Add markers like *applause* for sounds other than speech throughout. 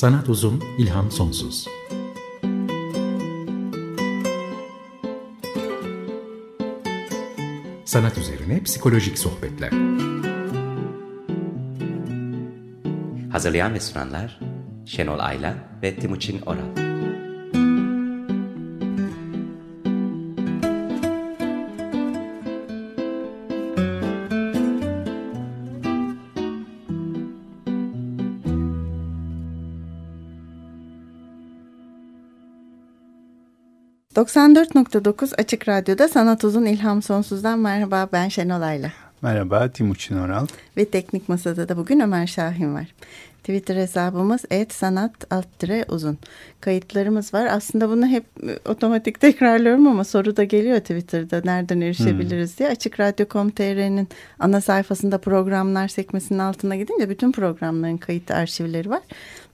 Sanat uzun, ilham sonsuz. Sanat üzerine psikolojik sohbetler. Hazırlayan ve sunanlar Şenol Ayla ve Timuçin Oral. 94.9 Açık Radyo'da Sanat Uzun İlham Sonsuz'dan merhaba ben Şenol Ayla. Merhaba Timuçin Oral. Ve Teknik Masa'da da bugün Ömer Şahin var. Twitter hesabımız et sanat uzun. Kayıtlarımız var. Aslında bunu hep otomatik tekrarlıyorum ama soru da geliyor Twitter'da nereden erişebiliriz hmm. diye. Açık Radyo.com.tr'nin ana sayfasında programlar sekmesinin altına gidince bütün programların kayıt arşivleri var.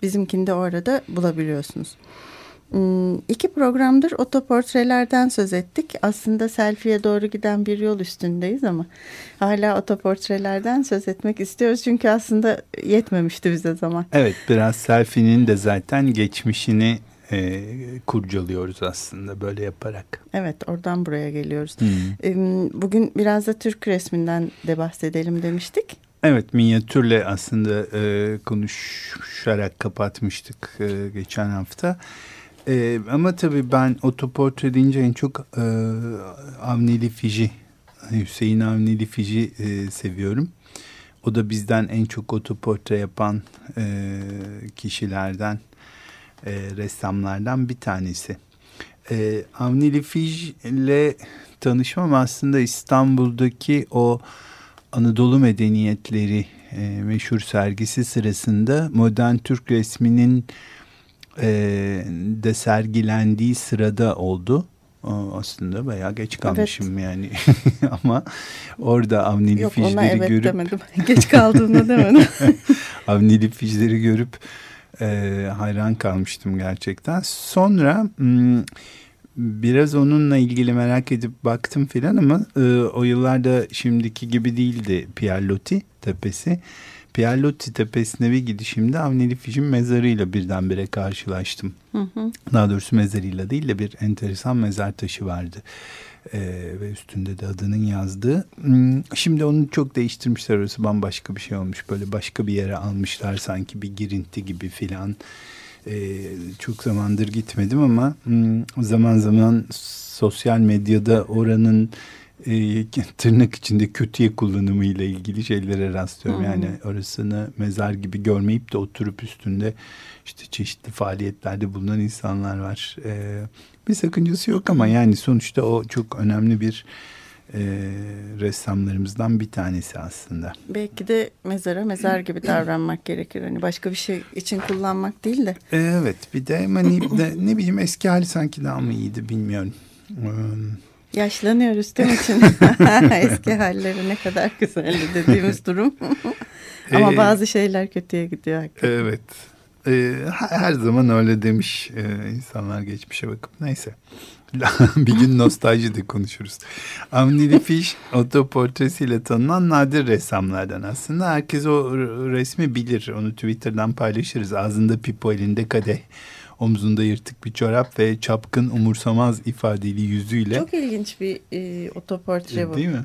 Bizimkini de orada bulabiliyorsunuz. Hmm, iki programdır otoportrelerden söz ettik. Aslında selfie'ye doğru giden bir yol üstündeyiz ama hala otoportrelerden söz etmek istiyoruz. Çünkü aslında yetmemişti bize zaman. Evet biraz selfie'nin de zaten geçmişini e, kurcalıyoruz aslında böyle yaparak. Evet oradan buraya geliyoruz. Hmm. Bugün biraz da Türk resminden de bahsedelim demiştik. Evet minyatürle aslında e, konuşarak kapatmıştık e, geçen hafta. E, ama tabii ben otoportre deyince en çok e, Avnili Fiji, Hüseyin Avnili Fiji e, seviyorum. O da bizden en çok otoportre yapan e, kişilerden, e, ressamlardan bir tanesi. E, Avnili Fiji ile tanışmam aslında İstanbul'daki o Anadolu medeniyetleri e, meşhur sergisi sırasında modern Türk resminin e, de sergilendiği sırada oldu. Aslında bayağı geç kalmışım evet. yani. *laughs* Ama orada Avnili Yok, Fijleri evet görüp... demedim. *laughs* geç kaldığını *laughs* demedim. Avnili Fijleri görüp e, hayran kalmıştım gerçekten. Sonra... Biraz onunla ilgili merak edip baktım filan ama e, o yıllarda şimdiki gibi değildi Pierre Loti tepesi. Pierlotti Tepesi'ne bir gidişimde Avneli Fiş'in mezarıyla birdenbire karşılaştım. Hı hı. Daha doğrusu mezarıyla değil de bir enteresan mezar taşı vardı. Ee, ve üstünde de adının yazdığı. Hmm, şimdi onu çok değiştirmişler orası bambaşka bir şey olmuş. Böyle başka bir yere almışlar sanki bir girinti gibi filan. Ee, çok zamandır gitmedim ama hmm, zaman zaman sosyal medyada oranın e, tırnak içinde kötüye kullanımı ile ilgili şeylere rastlıyorum. Hmm. Yani orasını mezar gibi görmeyip de oturup üstünde işte çeşitli faaliyetlerde bulunan insanlar var. E, bir sakıncası yok ama yani sonuçta o çok önemli bir e, ressamlarımızdan bir tanesi aslında. Belki de mezara mezar gibi davranmak gerekir. Hani başka bir şey için kullanmak değil de. E, evet bir de hani de, ne bileyim eski hali sanki daha mı iyiydi bilmiyorum. Um, Yaşlanıyoruz değil mi *laughs* için? *laughs* Eski halleri ne kadar güzeldi dediğimiz durum. *laughs* Ama ee, bazı şeyler kötüye gidiyor. Hakikaten. Evet. Ee, her zaman öyle demiş ee, insanlar geçmişe bakıp. Neyse. bir gün nostalji de konuşuruz. Avnili Fish otoportresiyle tanınan nadir ressamlardan aslında. Herkes o resmi bilir. Onu Twitter'dan paylaşırız. Ağzında pipo elinde kadeh omzunda yırtık bir çorap ve çapkın umursamaz ifadeli yüzüyle. Çok ilginç bir e, otoportre bu. Değil mi?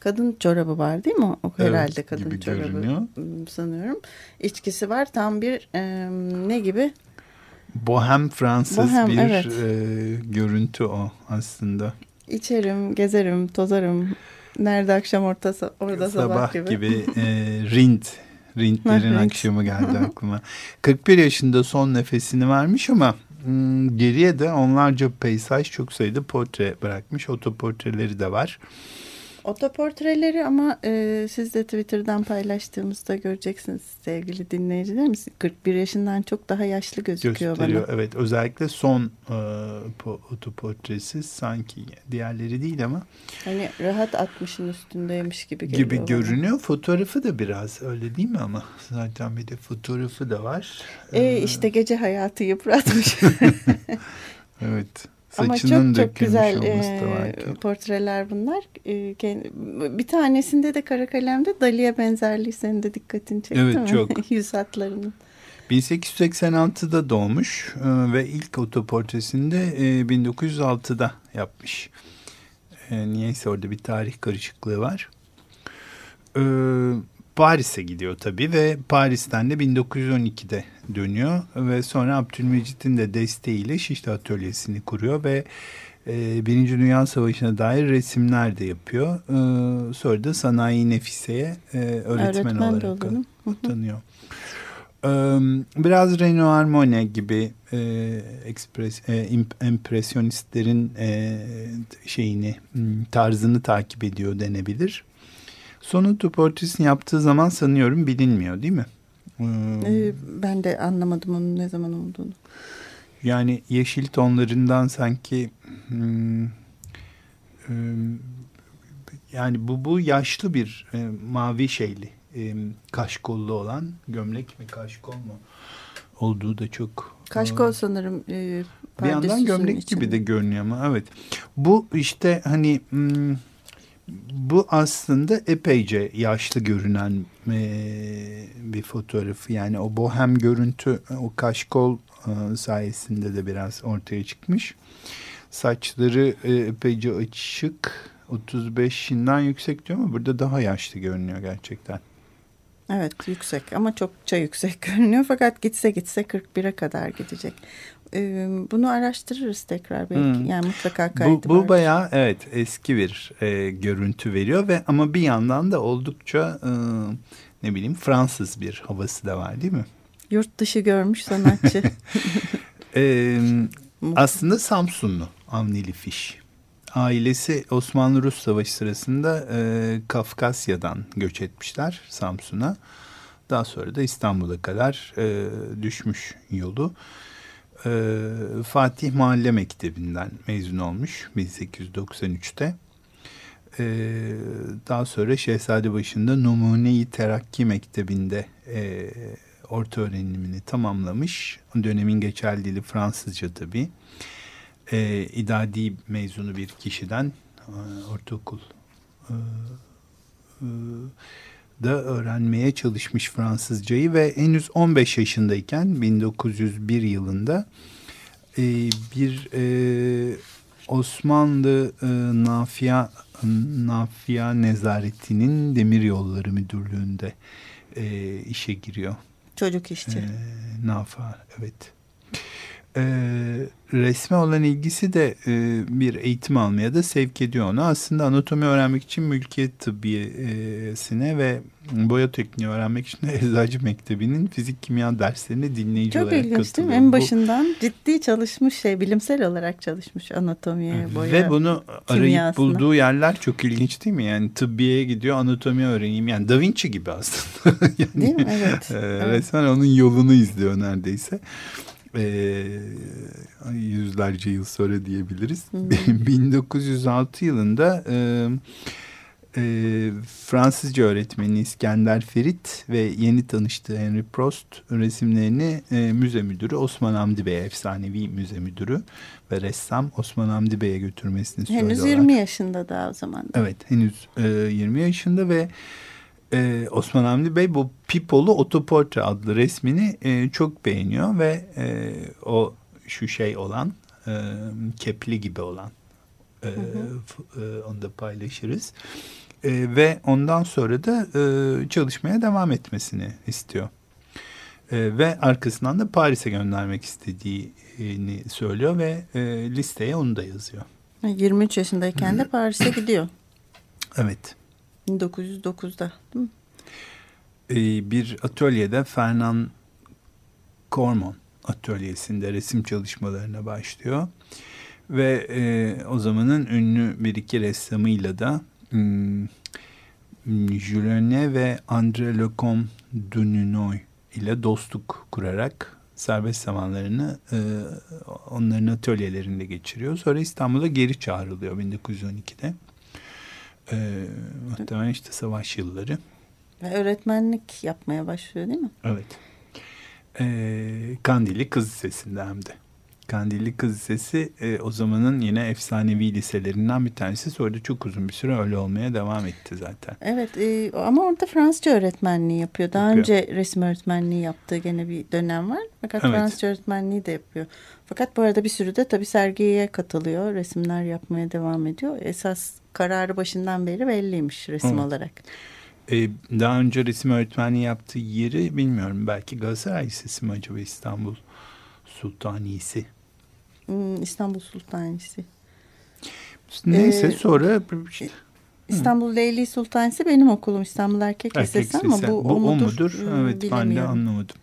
Kadın çorabı var değil mi? O herhalde evet, kadın çorabı görünüyor. sanıyorum. İçkisi var tam bir e, ne gibi? Bohem Fransız Bohem, bir evet. e, görüntü o aslında. İçerim, gezerim, tozarım. Nerede akşam ortası orada sabah, sabah gibi. gibi e, rint *laughs* Rintlerin akşamı geldi *laughs* aklıma. 41 yaşında son nefesini vermiş ama hmm, geriye de onlarca peysaj çok sayıda portre bırakmış. Otoportreleri de var. Otoportreleri ama e, siz de Twitter'dan paylaştığımızda göreceksiniz sevgili dinleyicilerimiz. 41 yaşından çok daha yaşlı gözüküyor Gösteriyor, bana. Evet özellikle son e, otoportresi sanki diğerleri değil ama. Hani rahat 60'ın üstündeymiş gibi geliyor. Gibi görünüyor. Bana. Fotoğrafı da biraz öyle değil mi ama zaten bir de fotoğrafı da var. E, ee, işte gece hayatı yıpratmış. *laughs* evet. Ama çok çok güzel e, portreler bunlar. E, bir tanesinde de kara kalemde Dali'ye benzerliği senin de dikkatini çekti evet, mi? çok. *laughs* Yüz hatlarının. 1886'da doğmuş ve ilk otoportresinde e, 1906'da yapmış. Niyeyse orada bir tarih karışıklığı var. Paris'e gidiyor tabii ve Paris'ten de 1912'de dönüyor ve sonra Abdülmecit'in de desteğiyle Şişli Atölyesi'ni kuruyor ve e, Birinci Dünya Savaşı'na dair resimler de yapıyor. E, sonra da Sanayi Nefise'ye e, öğretmen, öğretmen olarak tanıyor. E, biraz Renoir Monet gibi e, ekspres, e, empresyonistlerin e, şeyini tarzını takip ediyor denebilir. Sonuncu portresini yaptığı zaman sanıyorum bilinmiyor değil mi? Ee, ben de anlamadım onun ne zaman olduğunu. Yani yeşil tonlarından sanki hmm, yani bu bu yaşlı bir e, mavi şeyli e, kaşkollu olan gömlek mi kaşkol mu olduğu da çok kaşkol e, sanırım e, bir yandan gömlek içinde. gibi de görünüyor ama evet bu işte hani hmm, bu aslında epeyce yaşlı görünen e, bir fotoğrafı. Yani o bohem görüntü o kaşkol e, sayesinde de biraz ortaya çıkmış. Saçları e, epeyce açık. 35'inden yüksek diyor ama burada daha yaşlı görünüyor gerçekten. Evet yüksek ama çokça yüksek *laughs* görünüyor fakat gitse gitse 41'e kadar gidecek. Bunu araştırırız tekrar belki. Hmm. Yani mutlaka kaydı Bu, bu bayağı evet eski bir e, görüntü veriyor ve ama bir yandan da oldukça e, ne bileyim Fransız bir havası da var değil mi? Yurt dışı görmüş sanatçı. *laughs* e, aslında Samsunlu Avnili Fiş. Ailesi Osmanlı-Rus Savaşı sırasında e, Kafkasya'dan göç etmişler Samsun'a. Daha sonra da İstanbul'a kadar e, düşmüş yolu e, Fatih Mahalle Mektebi'nden mezun olmuş 1893'te. E, daha sonra Şehzadebaşı'nda Numune-i Terakki Mektebi'nde e, orta öğrenimini tamamlamış. Dönemin geçerli dili Fransızca tabii. E, idadi mezunu bir kişiden e, ortaokul e, e, da öğrenmeye çalışmış Fransızcayı ve henüz 15 yaşındayken 1901 yılında e, bir e, Osmanlı e, Nafia Nafia Nezaretinin Demir Yolları Müdürlüğü'nde e, işe giriyor. Çocuk işçi. E, Nafa evet e, resme olan ilgisi de e, bir eğitim almaya da sevk ediyor onu. Aslında anatomi öğrenmek için mülkiyet tıbbiyesine ve boya tekniği öğrenmek için de *laughs* Eczacı Mektebi'nin fizik kimya derslerine dinleyici Çok olarak ilginç değil mi? En başından Bu, ciddi çalışmış şey, bilimsel olarak çalışmış anatomiye, boya Ve bunu arayıp bulduğu yerler çok ilginç değil mi? Yani tıbbiyeye gidiyor, anatomi öğreneyim. Yani Da Vinci gibi aslında. *laughs* yani, değil mi? Evet. E, evet. Resmen onun yolunu izliyor neredeyse e, yüzlerce yıl sonra diyebiliriz. Hmm. 1906 *laughs* yılında e, e, Fransızca öğretmeni İskender Ferit ve yeni tanıştığı Henry Prost resimlerini e, müze müdürü Osman Hamdi Bey, efsanevi müze müdürü ve ressam Osman Hamdi Bey'e götürmesini söylüyorlar. Henüz 20 yaşında da o zaman. Evet henüz e, 20 yaşında ve e, Osman Hamdi Bey bu Pipolu Otoportre adlı resmini e, çok beğeniyor ve e, o şu şey olan e, kepli gibi olan e, hı hı. E, onu da paylaşırız. E, ve ondan sonra da e, çalışmaya devam etmesini istiyor. E, ve arkasından da Paris'e göndermek istediğini söylüyor ve e, listeye onu da yazıyor. 23 yaşındayken de *clears throat* Paris'e gidiyor. Evet. 1909'da değil mi? Ee, bir atölyede Fernand Cormon atölyesinde resim çalışmalarına başlıyor. Ve e, o zamanın ünlü bir iki ressamıyla da hmm, Julene ve André Lecomte Dununoy ile dostluk kurarak serbest zamanlarını e, onların atölyelerinde geçiriyor. Sonra İstanbul'a geri çağrılıyor 1912'de. E, muhtemelen işte savaş yılları. Ve öğretmenlik yapmaya başlıyor değil mi? Evet. E, Kandili Kız Lisesi'nde hem de. Kandilli Kız Lisesi e, o zamanın yine efsanevi liselerinden bir tanesi. Sonra da çok uzun bir süre öyle olmaya devam etti zaten. Evet e, ama orada Fransızca öğretmenliği yapıyor. Daha yapıyor. önce resim öğretmenliği yaptığı gene bir dönem var. Fakat evet. Fransızca öğretmenliği de yapıyor. Fakat bu arada bir sürü de tabii sergiye katılıyor. Resimler yapmaya devam ediyor. Esas kararı başından beri belliymiş resim evet. olarak. Ee, daha önce resim öğretmenliği yaptığı yeri bilmiyorum. Belki Galatasaray Lisesi mi acaba İstanbul Sultaniyesi? Hmm, İstanbul Sultaniyesi. Neyse ee, sonra... İstanbul Leyli Sultanisi benim okulum İstanbul Erkek, Erkek Lisesi ama bu, bu o mudur? O mudur? Evet ben de anlamadım.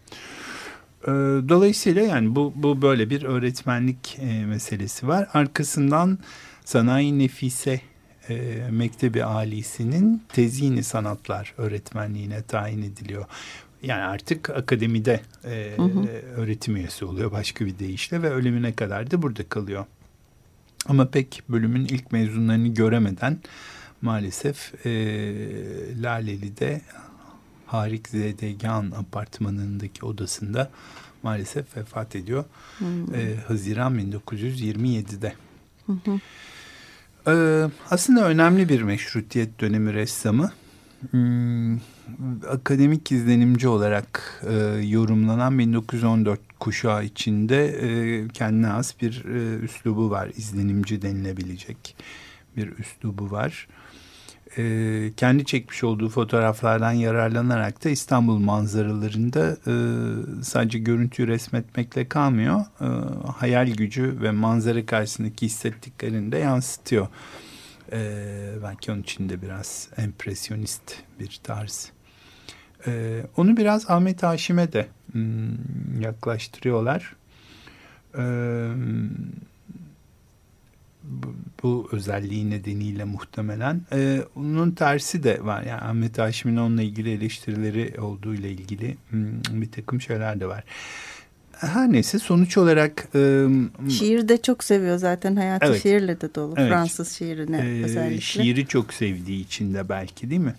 Ee, dolayısıyla yani bu, bu böyle bir öğretmenlik e, meselesi var. Arkasından Sanayi Nefise e, Mektebi Alisi'nin tezini sanatlar öğretmenliğine tayin ediliyor. Yani artık akademide e, hı hı. öğretim üyesi oluyor başka bir deyişle ve ölümüne kadar da burada kalıyor. Ama pek bölümün ilk mezunlarını göremeden maalesef e, Laleli'de Harik Zedegan apartmanındaki odasında maalesef vefat ediyor. Hmm. E, Haziran 1927'de. Hı hı. Ee, aslında önemli bir meşrutiyet dönemi ressamı. Hmm, akademik izlenimci olarak e, yorumlanan 1914 kuşağı içinde e, kendine has bir e, üslubu var. İzlenimci denilebilecek bir üslubu var e, kendi çekmiş olduğu fotoğraflardan yararlanarak da İstanbul manzaralarında e, sadece görüntüyü resmetmekle kalmıyor. E, hayal gücü ve manzara karşısındaki hissettiklerini de yansıtıyor. E, belki onun içinde biraz empresyonist bir tarz. E, onu biraz Ahmet Haşim'e de hmm, yaklaştırıyorlar. Evet bu, bu özelliği nedeniyle muhtemelen. Ee, onun tersi de var. Yani Ahmet Haşim'in onunla ilgili eleştirileri olduğu ile ilgili hmm, bir takım şeyler de var. Her neyse sonuç olarak... E, Şiir de çok seviyor zaten. Hayatı evet, şiirle de dolu. Evet, Fransız şiirine e, özellikle. Şiiri çok sevdiği için de belki değil mi?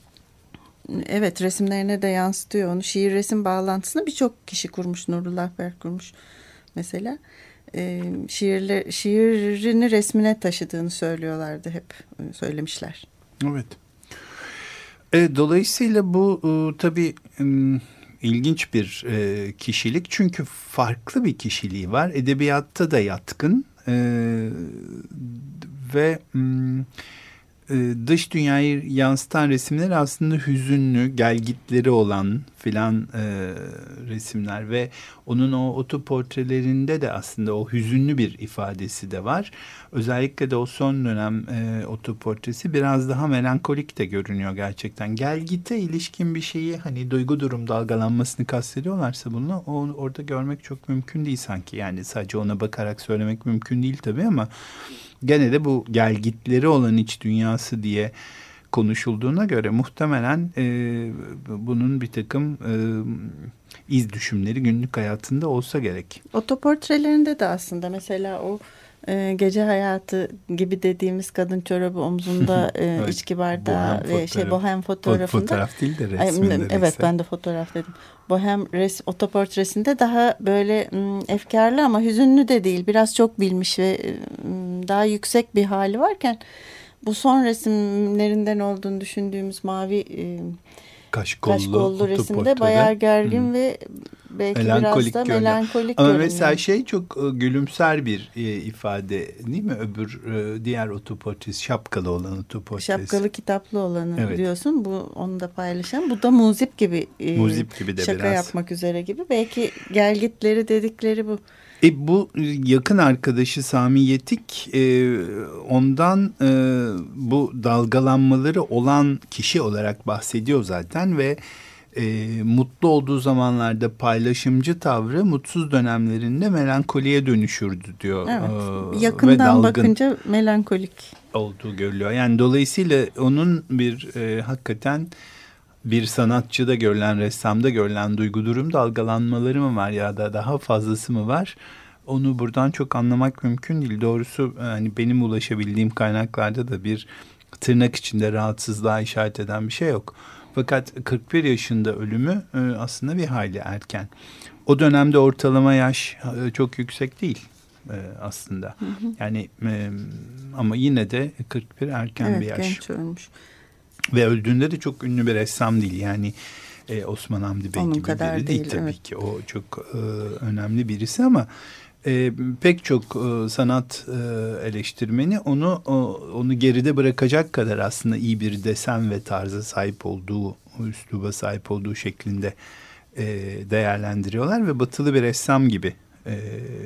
Evet resimlerine de yansıtıyor onu. Şiir resim bağlantısını birçok kişi kurmuş. Nurullah Berk kurmuş mesela e, şiirle, şiirini resmine taşıdığını söylüyorlardı hep e, söylemişler. Evet. E, dolayısıyla bu e, tabii e, ilginç bir e, kişilik çünkü farklı bir kişiliği var. Edebiyatta da yatkın e, ve... E, dış dünyayı yansıtan resimler aslında hüzünlü, gelgitleri olan filan e, resimler ve onun o otoportrelerinde de aslında o hüzünlü bir ifadesi de var. Özellikle de o son dönem e, otoportresi biraz daha melankolik de görünüyor gerçekten. Gelgite ilişkin bir şeyi hani duygu durum dalgalanmasını kastediyorlarsa bunu orada görmek çok mümkün değil sanki. Yani sadece ona bakarak söylemek mümkün değil tabii ama gene de bu gelgitleri olan iç dünyası diye konuşulduğuna göre muhtemelen e, bunun bir takım e, iz düşümleri günlük hayatında olsa gerek. Otoportrelerinde de aslında mesela o e, gece hayatı gibi dediğimiz kadın çorabı omzunda *laughs* e, içki bardağı ve şey bohem fotoğrafında. Fotoğraf değil de resminde. Evet ben de fotoğraf dedim. Bohem res, otoportresinde daha böyle m, efkarlı ama hüzünlü de değil. Biraz çok bilmiş ve m, daha yüksek bir hali varken bu son resimlerinden olduğunu düşündüğümüz mavi e, kaşkollu, kaşkollu resimde bayağı gergin hmm. ve belki melankolik biraz da görünüyor. melankolik Ama görünüyor. mesela şey çok e, gülümser bir e, ifade değil mi? Öbür e, diğer otoportres şapkalı olan otoportres. Şapkalı kitaplı olanı evet. diyorsun. Bu onu da paylaşalım. Bu da muzip gibi. Muzip gibi de şaka biraz. yapmak üzere gibi. Belki gelgitleri dedikleri bu. E, bu yakın arkadaşı Sami Yetik e, ondan e, bu dalgalanmaları olan kişi olarak bahsediyor zaten ve e, mutlu olduğu zamanlarda paylaşımcı tavrı mutsuz dönemlerinde melankoliye dönüşürdü diyor. Evet. Ee, Yakından bakınca melankolik olduğu görülüyor. Yani dolayısıyla onun bir e, hakikaten bir sanatçıda görülen, ressamda görülen duygu durum dalgalanmaları mı var ya da daha fazlası mı var? Onu buradan çok anlamak mümkün değil. Doğrusu hani benim ulaşabildiğim kaynaklarda da bir tırnak içinde rahatsızlığa işaret eden bir şey yok. Fakat 41 yaşında ölümü e, aslında bir hayli erken. O dönemde ortalama yaş e, çok yüksek değil. e, aslında. Hı hı. Yani e, ama yine de 41 erken evet, bir yaş. genç ölmüş. Ve öldüğünde de çok ünlü bir ressam değil. Yani e, Osman Hamdi Bey Onun gibi kadar biri değil, değil tabii evet. ki. O çok e, önemli birisi ama e, pek çok e, sanat e, eleştirmeni onu o, onu geride bırakacak kadar aslında iyi bir desen ve tarza sahip olduğu, üsluba sahip olduğu şeklinde e, değerlendiriyorlar ve batılı bir ressam gibi e,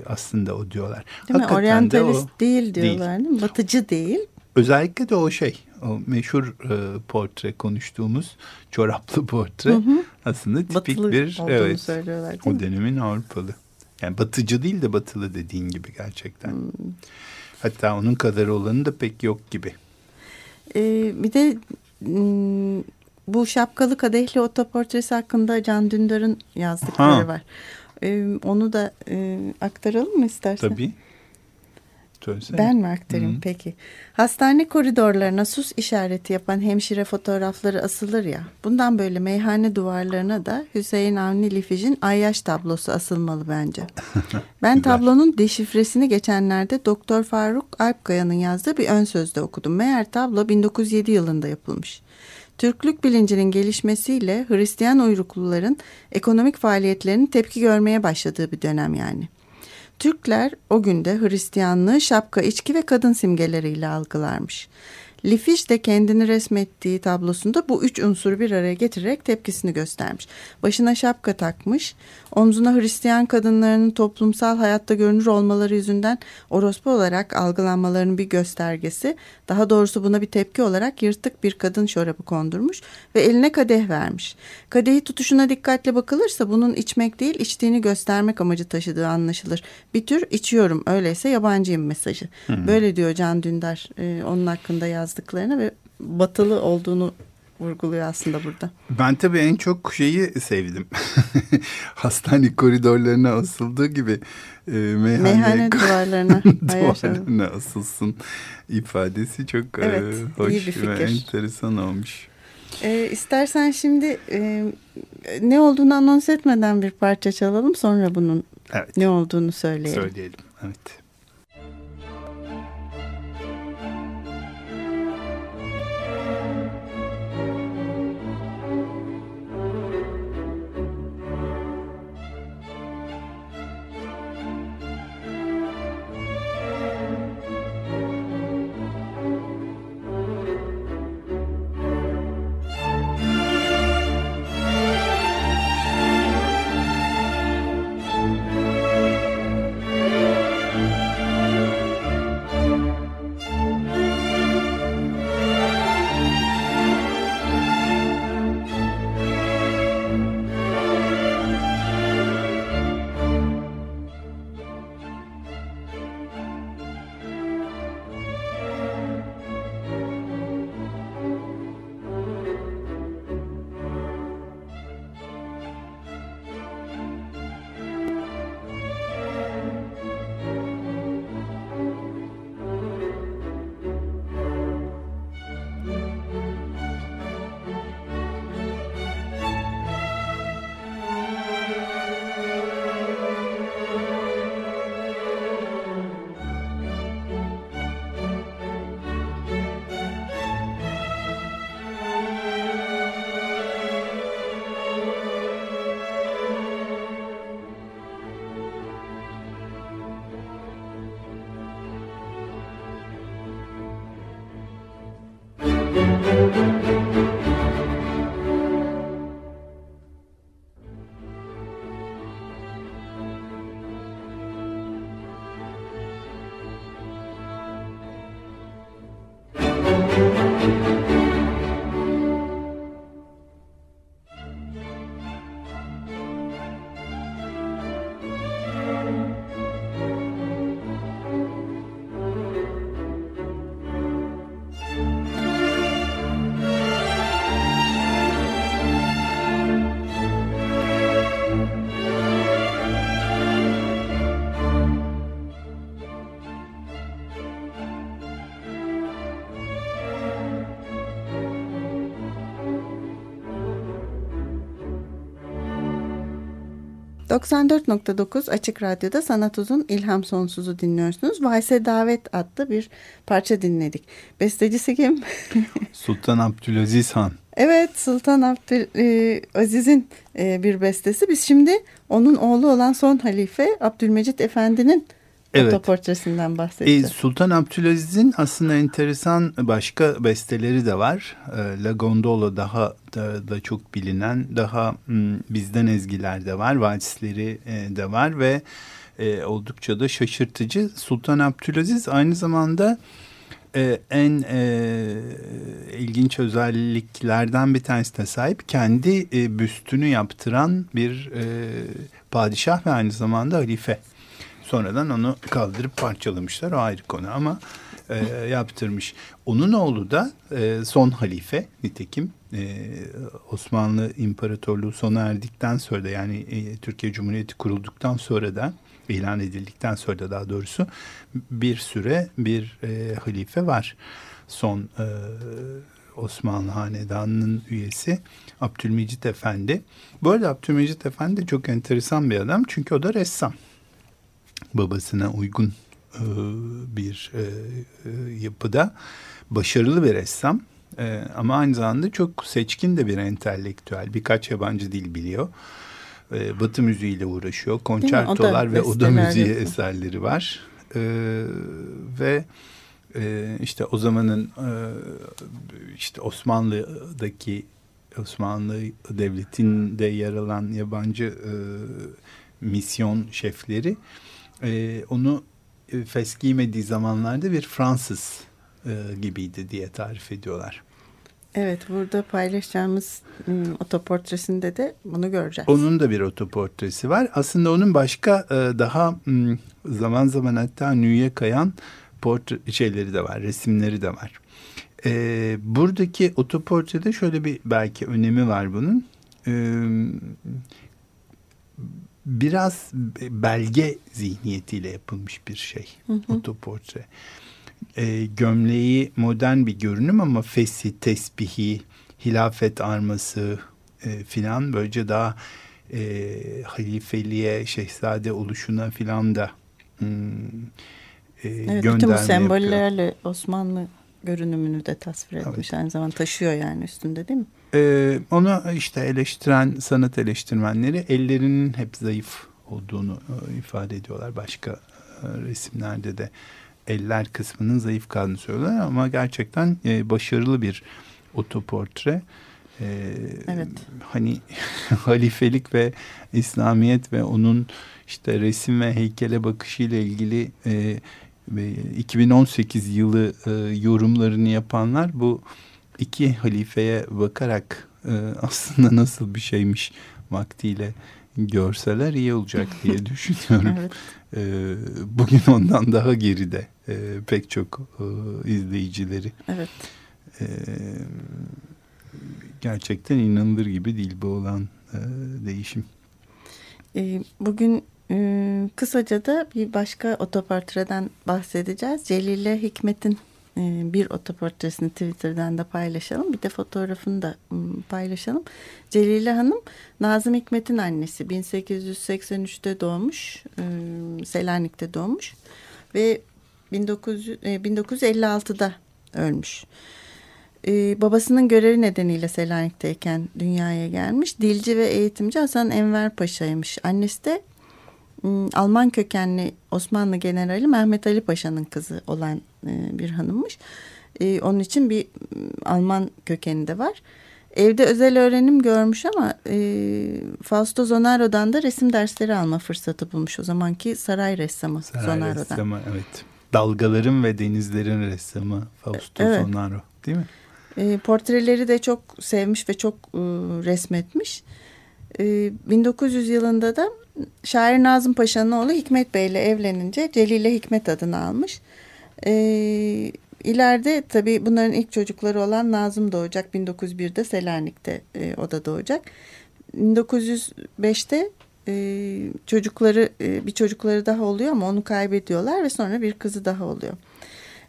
aslında o diyorlar. Değil mi? Oryantalist de o, değil diyorlar değil. mi? Batıcı değil. Özellikle de o şey, o meşhur e, portre konuştuğumuz çoraplı portre Hı hı. aslında tipik Batılı bir evet söylüyorlar o mi? dönemin Avrupalı. Yani batıcı değil de batılı dediğin gibi gerçekten. Hmm. Hatta onun kadar olanı da pek yok gibi. Ee, bir de m, bu şapkalı kadehli otoportresi hakkında Can Dündar'ın yazdıkları Ha. var. Ee, onu da e, aktaralım mı istersen? Tabii. Söylesene. Ben mi aktarayım Hı. peki? Hastane koridorlarına sus işareti yapan hemşire fotoğrafları asılır ya. Bundan böyle meyhane duvarlarına da Hüseyin Avni Lifij'in Ayyaş tablosu asılmalı bence. *laughs* Ben tablonun deşifresini geçenlerde Doktor Faruk Alpkaya'nın yazdığı bir ön sözde okudum. Meğer tablo 1907 yılında yapılmış. Türklük bilincinin gelişmesiyle Hristiyan uyrukluların ekonomik faaliyetlerinin tepki görmeye başladığı bir dönem yani. Türkler o günde Hristiyanlığı şapka, içki ve kadın simgeleriyle algılarmış. Lifiş de kendini resmettiği tablosunda bu üç unsuru bir araya getirerek tepkisini göstermiş. Başına şapka takmış, omzuna Hristiyan kadınlarının toplumsal hayatta görünür olmaları yüzünden orospu olarak algılanmalarının bir göstergesi, daha doğrusu buna bir tepki olarak yırtık bir kadın çorabı kondurmuş ve eline kadeh vermiş. Kadehi tutuşuna dikkatle bakılırsa bunun içmek değil içtiğini göstermek amacı taşıdığı anlaşılır. Bir tür içiyorum öyleyse yabancıyım mesajı. Böyle diyor Can Dündar e, onun hakkında yazdıklarını ve batılı olduğunu vurguluyor aslında burada. Ben tabii en çok şeyi sevdim. *laughs* Hastane koridorlarına asıldığı gibi e, meyhane, Meyhane duvarlarına. *laughs* Duvarlarına asılsın ifadesi çok e, Evet, iyi hoş ve enteresan olmuş. E, istersen şimdi e, ne olduğunu anons etmeden bir parça çalalım sonra bunun Evet. ne olduğunu söyleyelim. Söyleyelim. Evet. 94.9 Açık Radyo'da Sanat Uzun İlham Sonsuz'u dinliyorsunuz. Vayse Davet adlı bir parça dinledik. Bestecisi kim? *laughs* Sultan Abdülaziz Han. Evet Sultan Abdülaziz'in e, e, bir bestesi. Biz şimdi onun oğlu olan son halife Abdülmecit Efendi'nin evet. otoportresinden bahsedeceğiz. E, Sultan Abdülaziz'in aslında enteresan başka besteleri de var. E, La Gondola daha da, da çok bilinen, daha bizden ezgiler de var, valsleri e, de var ve e, oldukça da şaşırtıcı. Sultan Abdülaziz aynı zamanda e, en ilginç özelliklerden bir tanesi de sahip. Kendi büstünü yaptıran bir padişah ve aynı zamanda halife. Sonradan onu kaldırıp parçalamışlar o ayrı konu ama e, yaptırmış. Onun oğlu da e, son halife nitekim e, Osmanlı İmparatorluğu sona erdikten sonra da yani e, Türkiye Cumhuriyeti kurulduktan sonra da ilan edildikten sonra da daha doğrusu bir süre bir e, halife var. Son e, Osmanlı Hanedanı'nın üyesi Abdülmecit Efendi. Bu arada Abdülmecit Efendi çok enteresan bir adam çünkü o da ressam. Babasına uygun e, bir e, e, yapıda başarılı bir ressam. E, ama aynı zamanda çok seçkin de bir entelektüel. Birkaç yabancı dil biliyor e, Batı müziğiyle uğraşıyor. Konçertolar ve oda müziği yapıyor. eserleri var. E, ve e, işte o zamanın e, işte Osmanlı'daki Osmanlı devletinde yer alan yabancı e, misyon şefleri e, onu e, fes giymediği zamanlarda bir Fransız e, gibiydi diye tarif ediyorlar. Evet burada paylaşacağımız ım, otoportresinde de bunu göreceğiz. Onun da bir otoportresi var. Aslında onun başka e, daha ım, zaman zaman hatta nüye kayan portre şeyleri de var, resimleri de var. E, buradaki otoportrede şöyle bir belki önemi var bunun. E, biraz belge zihniyetiyle yapılmış bir şey hı hı. otoportre e, gömleği modern bir görünüm ama fesi, tesbihi, hilafet arması e, filan böylece daha e, halifeliğe, şehzade oluşuna filan da hmm, e, evet, bütün bu sembollerle yapıyor. Osmanlı görünümünü de tasvir etmiş. Evet. Aynı zamanda taşıyor yani üstünde değil mi? Ee, onu işte eleştiren sanat eleştirmenleri ellerinin hep zayıf olduğunu e, ifade ediyorlar. Başka e, resimlerde de eller kısmının zayıf kaldığını söylüyorlar ama gerçekten e, başarılı bir otoportre. E, evet. Hani *laughs* halifelik ve İslamiyet ve onun işte resim ve heykele bakışıyla ilgili e, 2018 yılı e, yorumlarını yapanlar bu iki halifeye bakarak e, aslında nasıl bir şeymiş vaktiyle görseler iyi olacak diye *laughs* düşünüyorum. evet. e, bugün ondan daha geride e, pek çok e, izleyicileri. Evet. E, gerçekten inanılır gibi değil bu olan e, değişim. E, bugün e, kısaca da bir başka otoportreden bahsedeceğiz. Celile Hikmet'in e, bir otoportresini Twitter'dan da paylaşalım. Bir de fotoğrafını da paylaşalım. Celile Hanım Nazım Hikmet'in annesi. 1883'te doğmuş. E, Selanik'te doğmuş. Ve 1900, 1956'da e, ölmüş. babasının görevi nedeniyle Selanik'teyken dünyaya gelmiş. Dilci ve eğitimci Hasan Enver Paşa'ymış. Annesi de Alman kökenli Osmanlı generali Mehmet Ali Paşa'nın kızı olan e, bir hanımmış. E, onun için bir Alman kökeni de var. Evde özel öğrenim görmüş ama e, Fausto Zonaro'dan da resim dersleri alma fırsatı bulmuş. O zamanki saray ressamı saray Zonaro'dan. Ressamı, evet. Dalgaların ve denizlerin ressamı Fausto evet. Zonaro değil mi? E, portreleri de çok sevmiş ve çok e, resmetmiş. E, 1900 yılında da şair Nazım Paşa'nın oğlu Hikmet Bey ile evlenince Celile Hikmet adını almış. E, ileride tabii bunların ilk çocukları olan Nazım doğacak. 1901'de Selanik'te e, o da doğacak. 1905'te e, çocukları e, bir çocukları daha oluyor ama onu kaybediyorlar ve sonra bir kızı daha oluyor.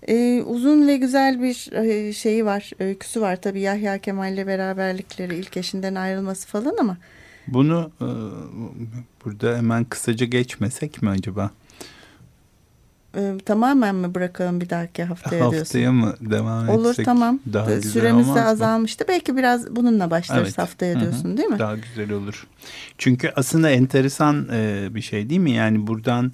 E, uzun ve güzel bir e, şeyi var, öyküsü var tabii Yahya Kemal ile beraberlikleri, ilk eşinden ayrılması falan ama Bunu e, burada hemen kısaca geçmesek mi acaba? E, tamamen mi bırakalım bir dahaki haftaya, diyorsun? Haftaya mı devam etsek? Olur tamam. Daha güzel Süremiz de olmaz mı? azalmıştı. Belki biraz bununla başlarız Evet. haftaya Hı hı. diyorsun değil mi? Daha güzel olur. Çünkü aslında enteresan e, bir şey değil mi? Yani buradan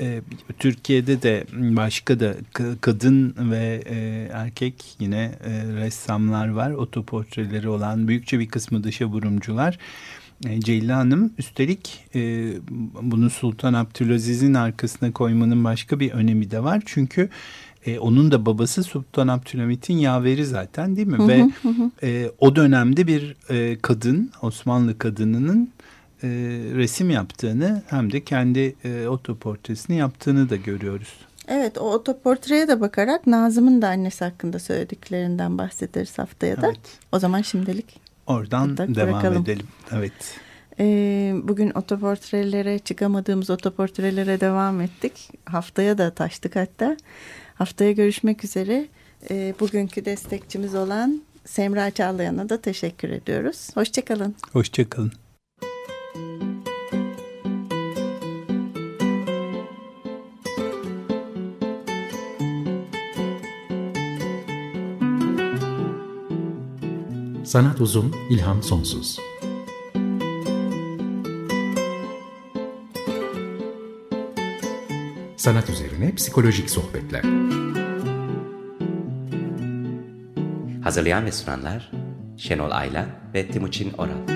e, Türkiye'de de başka da kadın ve e, erkek yine e, ressamlar var. Otoportreleri olan büyükçe bir kısmı dışa vurumcular. E, Ceyla Hanım üstelik e, bunu Sultan Abdülaziz'in arkasına koymanın başka bir önemi de var. Çünkü e, onun da babası Sultan Abdülhamit'in yaveri zaten değil mi? Hı hı, Ve hı. e, o dönemde bir e, kadın Osmanlı kadınının e, resim yaptığını hem de kendi e, otoportresini yaptığını da görüyoruz. Evet o otoportreye de bakarak Nazım'ın da annesi hakkında söylediklerinden bahsederiz haftaya da. Evet. O zaman şimdilik Oradan Hatta devam bırakalım. edelim. Evet. Ee, bugün otoportrelere çıkamadığımız otoportrelere devam ettik. Haftaya da taştık hatta. Haftaya görüşmek üzere. Ee, bugünkü destekçimiz olan Semra Çağlayan'a da teşekkür ediyoruz. Hoşçakalın. Hoşçakalın. Sanat uzun, ilham sonsuz. Sanat üzerine psikolojik sohbetler. Hazırlayan ve sunanlar Şenol Ayla ve Timuçin Oral.